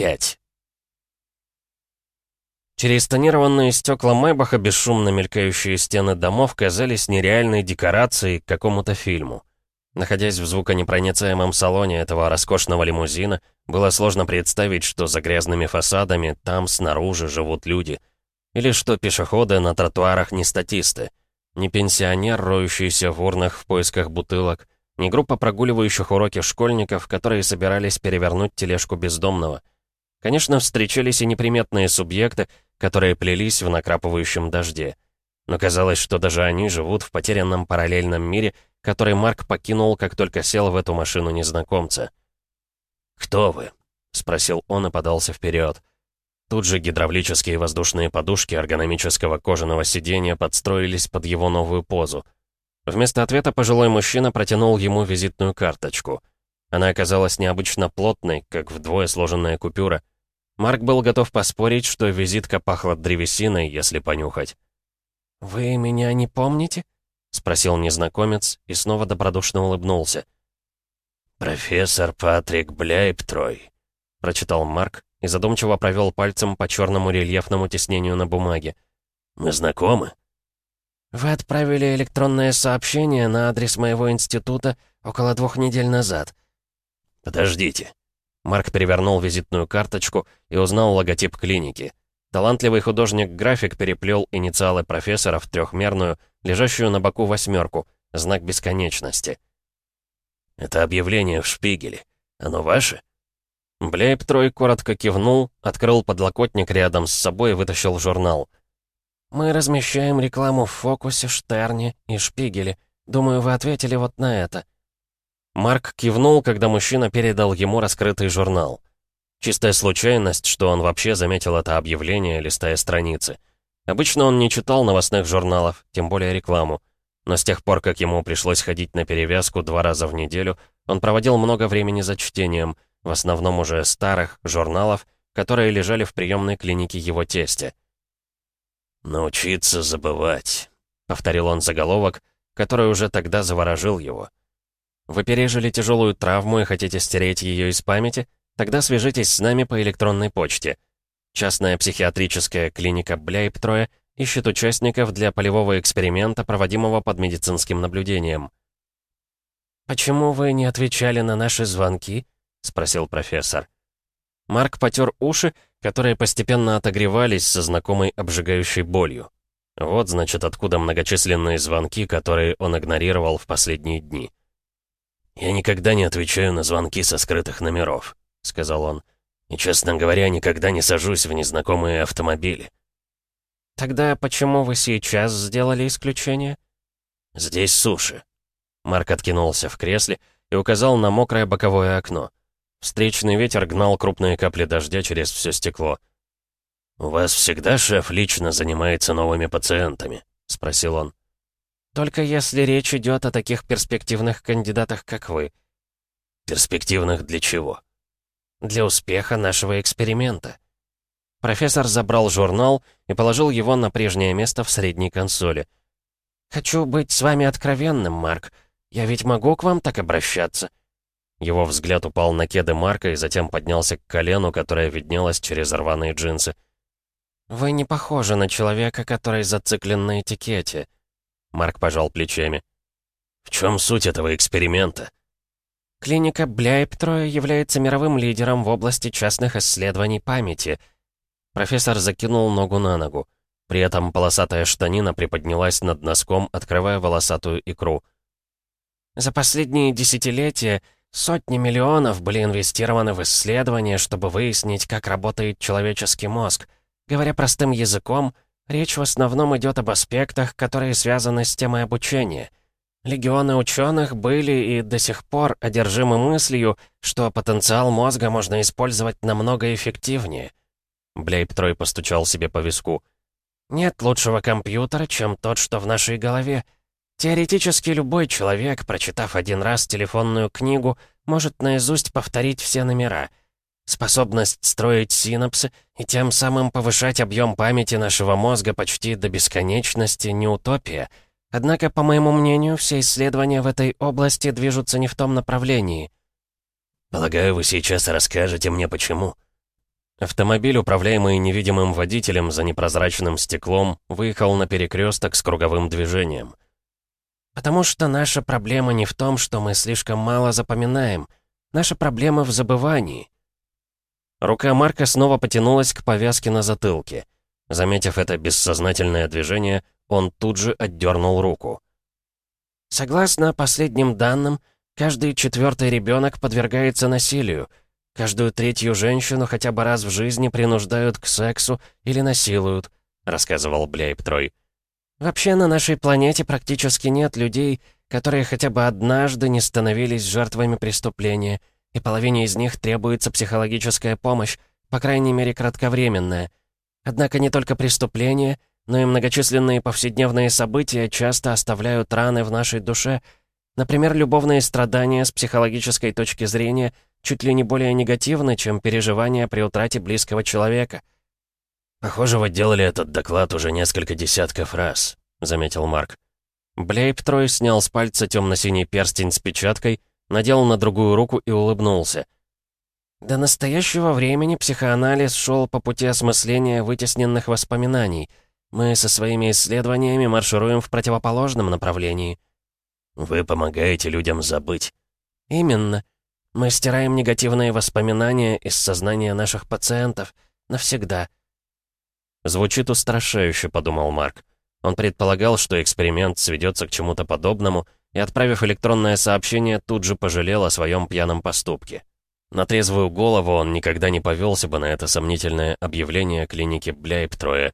5. Через тонированные стекла Майбаха бесшумно мелькающие стены домов казались нереальной декорацией к какому-то фильму. Находясь в звуконепроницаемом салоне этого роскошного лимузина, было сложно представить, что за грязными фасадами там снаружи живут люди. Или что пешеходы на тротуарах не статисты. Не пенсионер, роющийся в урнах в поисках бутылок, не группа прогуливающих уроки школьников, которые собирались перевернуть тележку бездомного. Конечно, встречались и неприметные субъекты, которые плелись в накрапывающем дожде. Но казалось, что даже они живут в потерянном параллельном мире, который Марк покинул, как только сел в эту машину незнакомца. «Кто вы?» — спросил он и подался вперед. Тут же гидравлические воздушные подушки эргономического кожаного сиденья подстроились под его новую позу — Вместо ответа пожилой мужчина протянул ему визитную карточку. Она оказалась необычно плотной, как вдвое сложенная купюра. Марк был готов поспорить, что визитка пахла древесиной, если понюхать. «Вы меня не помните?» — спросил незнакомец и снова добродушно улыбнулся. «Профессор Патрик Бляйптрой», — прочитал Марк и задумчиво провел пальцем по черному рельефному тиснению на бумаге. «Мы знакомы?» «Вы отправили электронное сообщение на адрес моего института около двух недель назад». «Подождите». Марк перевернул визитную карточку и узнал логотип клиники. Талантливый художник-график переплел инициалы профессора в трехмерную, лежащую на боку восьмерку, знак бесконечности. «Это объявление в шпигеле. Оно ваше?» Блейб Трой коротко кивнул, открыл подлокотник рядом с собой и вытащил журнал — «Мы размещаем рекламу в «Фокусе», «Штерне» и «Шпигеле». Думаю, вы ответили вот на это». Марк кивнул, когда мужчина передал ему раскрытый журнал. Чистая случайность, что он вообще заметил это объявление, листая страницы. Обычно он не читал новостных журналов, тем более рекламу. Но с тех пор, как ему пришлось ходить на перевязку два раза в неделю, он проводил много времени за чтением, в основном уже старых журналов, которые лежали в приемной клинике его тестя. «Научиться забывать», — повторил он заголовок, который уже тогда заворожил его. «Вы пережили тяжелую травму и хотите стереть ее из памяти? Тогда свяжитесь с нами по электронной почте. Частная психиатрическая клиника Бляйптроя ищет участников для полевого эксперимента, проводимого под медицинским наблюдением». «Почему вы не отвечали на наши звонки?» — спросил профессор. Марк потер уши которые постепенно отогревались со знакомой обжигающей болью. Вот, значит, откуда многочисленные звонки, которые он игнорировал в последние дни. «Я никогда не отвечаю на звонки со скрытых номеров», — сказал он. «И, честно говоря, никогда не сажусь в незнакомые автомобили». «Тогда почему вы сейчас сделали исключение?» «Здесь суши». Марк откинулся в кресле и указал на мокрое боковое окно. Встречный ветер гнал крупные капли дождя через все стекло. «У вас всегда шеф лично занимается новыми пациентами?» — спросил он. «Только если речь идет о таких перспективных кандидатах, как вы». «Перспективных для чего?» «Для успеха нашего эксперимента». Профессор забрал журнал и положил его на прежнее место в средней консоли. «Хочу быть с вами откровенным, Марк. Я ведь могу к вам так обращаться?» Его взгляд упал на кеды Марка и затем поднялся к колену, которое виднелось через рваные джинсы. «Вы не похожи на человека, который зациклен на этикете». Марк пожал плечами. «В чем суть этого эксперимента?» Клиника Бляйптроя является мировым лидером в области частных исследований памяти. Профессор закинул ногу на ногу. При этом полосатая штанина приподнялась над носком, открывая волосатую икру. За последние десятилетия Сотни миллионов были инвестированы в исследования, чтобы выяснить, как работает человеческий мозг. Говоря простым языком, речь в основном идет об аспектах, которые связаны с темой обучения. Легионы ученых были и до сих пор одержимы мыслью, что потенциал мозга можно использовать намного эффективнее. Блейб Трой постучал себе по виску. «Нет лучшего компьютера, чем тот, что в нашей голове», Теоретически любой человек, прочитав один раз телефонную книгу, может наизусть повторить все номера. Способность строить синапсы и тем самым повышать объем памяти нашего мозга почти до бесконечности не утопия. Однако, по моему мнению, все исследования в этой области движутся не в том направлении. «Полагаю, вы сейчас расскажете мне, почему». Автомобиль, управляемый невидимым водителем за непрозрачным стеклом, выехал на перекресток с круговым движением. «Потому что наша проблема не в том, что мы слишком мало запоминаем. Наша проблема в забывании». Рука Марка снова потянулась к повязке на затылке. Заметив это бессознательное движение, он тут же отдернул руку. «Согласно последним данным, каждый четвертый ребенок подвергается насилию, Каждую третью женщину хотя бы раз в жизни принуждают к сексу или насилуют», — рассказывал Блейб Трой. «Вообще на нашей планете практически нет людей, которые хотя бы однажды не становились жертвами преступления, и половине из них требуется психологическая помощь, по крайней мере кратковременная. Однако не только преступления, но и многочисленные повседневные события часто оставляют раны в нашей душе. Например, любовные страдания с психологической точки зрения — чуть ли не более негативны, чем переживания при утрате близкого человека. «Похоже, вы делали этот доклад уже несколько десятков раз», — заметил Марк. Блейб Трой снял с пальца темно-синий перстень с печаткой, надел на другую руку и улыбнулся. До настоящего времени психоанализ шел по пути осмысления вытесненных воспоминаний. Мы со своими исследованиями маршируем в противоположном направлении. «Вы помогаете людям забыть». «Именно. Мы стираем негативные воспоминания из сознания наших пациентов. Навсегда. Звучит устрашающе, подумал Марк. Он предполагал, что эксперимент сведется к чему-то подобному, и, отправив электронное сообщение, тут же пожалел о своем пьяном поступке. На трезвую голову он никогда не повелся бы на это сомнительное объявление клиники Бляйптроя.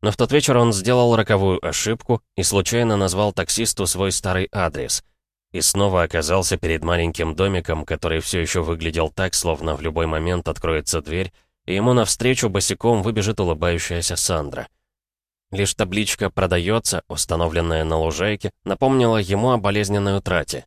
Но в тот вечер он сделал роковую ошибку и случайно назвал таксисту свой старый адрес — и снова оказался перед маленьким домиком, который все еще выглядел так, словно в любой момент откроется дверь, и ему навстречу босиком выбежит улыбающаяся Сандра. Лишь табличка «Продается», установленная на лужайке, напомнила ему о болезненной утрате.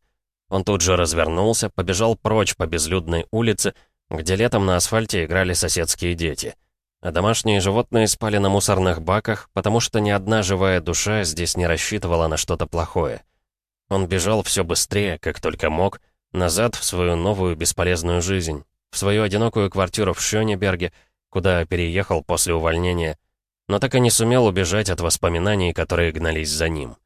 Он тут же развернулся, побежал прочь по безлюдной улице, где летом на асфальте играли соседские дети. А домашние животные спали на мусорных баках, потому что ни одна живая душа здесь не рассчитывала на что-то плохое. Он бежал все быстрее, как только мог, назад в свою новую бесполезную жизнь, в свою одинокую квартиру в Шёнеберге, куда переехал после увольнения, но так и не сумел убежать от воспоминаний, которые гнались за ним.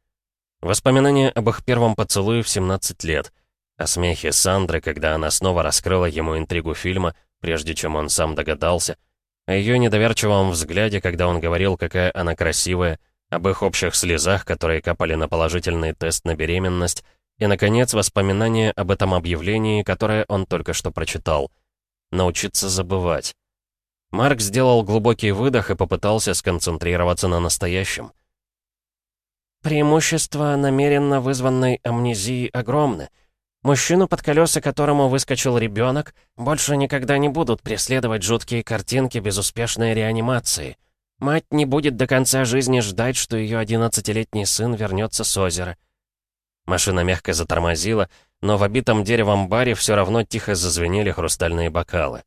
Воспоминания об их первом поцелуе в 17 лет, о смехе Сандры, когда она снова раскрыла ему интригу фильма, прежде чем он сам догадался, о ее недоверчивом взгляде, когда он говорил, какая она красивая, об их общих слезах, которые капали на положительный тест на беременность, и, наконец, воспоминания об этом объявлении, которое он только что прочитал. Научиться забывать. Марк сделал глубокий выдох и попытался сконцентрироваться на настоящем. Преимущества намеренно вызванной амнезии огромны. Мужчину, под колеса которому выскочил ребенок, больше никогда не будут преследовать жуткие картинки безуспешной реанимации — Мать не будет до конца жизни ждать, что ее одиннадцатилетний сын вернется с озера. Машина мягко затормозила, но в обитом деревом баре все равно тихо зазвенели хрустальные бокалы.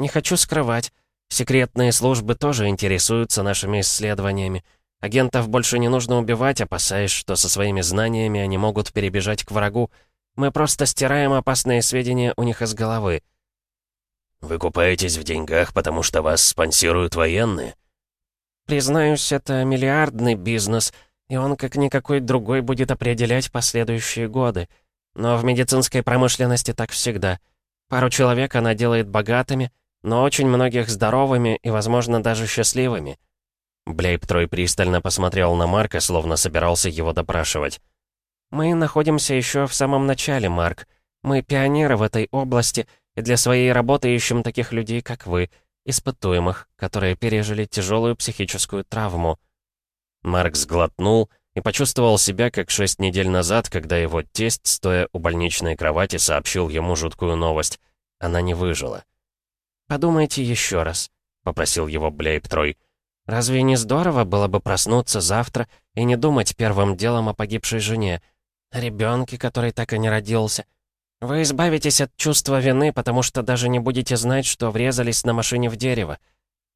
«Не хочу скрывать. Секретные службы тоже интересуются нашими исследованиями. Агентов больше не нужно убивать, опасаясь, что со своими знаниями они могут перебежать к врагу. Мы просто стираем опасные сведения у них из головы». «Вы купаетесь в деньгах, потому что вас спонсируют военные?» Признаюсь, это миллиардный бизнес, и он, как никакой другой, будет определять последующие годы. Но в медицинской промышленности так всегда. Пару человек она делает богатыми, но очень многих здоровыми и, возможно, даже счастливыми. Блейб Трой пристально посмотрел на Марка, словно собирался его допрашивать. «Мы находимся еще в самом начале, Марк. Мы пионеры в этой области, и для своей работы ищем таких людей, как вы, испытуемых, которые пережили тяжелую психическую травму. Марк сглотнул и почувствовал себя, как шесть недель назад, когда его тесть, стоя у больничной кровати, сообщил ему жуткую новость. Она не выжила. «Подумайте еще раз», — попросил его Блейб Трой. «Разве не здорово было бы проснуться завтра и не думать первым делом о погибшей жене, о ребенке, который так и не родился?» Вы избавитесь от чувства вины, потому что даже не будете знать, что врезались на машине в дерево.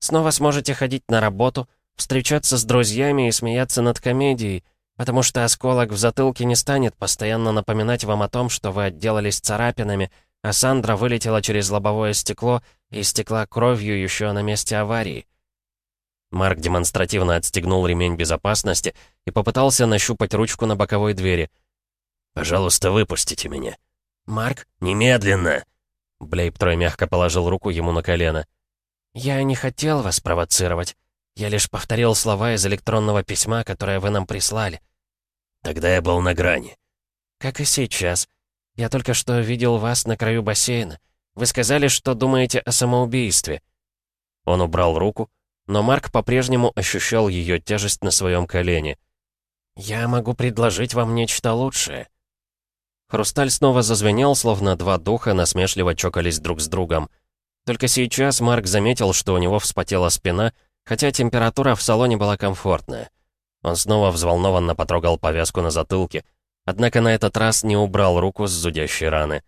Снова сможете ходить на работу, встречаться с друзьями и смеяться над комедией, потому что осколок в затылке не станет постоянно напоминать вам о том, что вы отделались царапинами, а Сандра вылетела через лобовое стекло и истекла кровью еще на месте аварии. Марк демонстративно отстегнул ремень безопасности и попытался нащупать ручку на боковой двери. «Пожалуйста, выпустите меня». «Марк?» «Немедленно!» Блейб-трой мягко положил руку ему на колено. «Я не хотел вас провоцировать. Я лишь повторил слова из электронного письма, которое вы нам прислали». «Тогда я был на грани». «Как и сейчас. Я только что видел вас на краю бассейна. Вы сказали, что думаете о самоубийстве». Он убрал руку, но Марк по-прежнему ощущал ее тяжесть на своем колене. «Я могу предложить вам нечто лучшее». Хрусталь снова зазвенел, словно два духа насмешливо чокались друг с другом. Только сейчас Марк заметил, что у него вспотела спина, хотя температура в салоне была комфортная. Он снова взволнованно потрогал повязку на затылке, однако на этот раз не убрал руку с зудящей раны.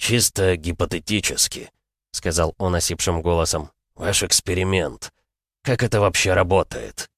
«Чисто гипотетически», — сказал он осипшим голосом. «Ваш эксперимент. Как это вообще работает?»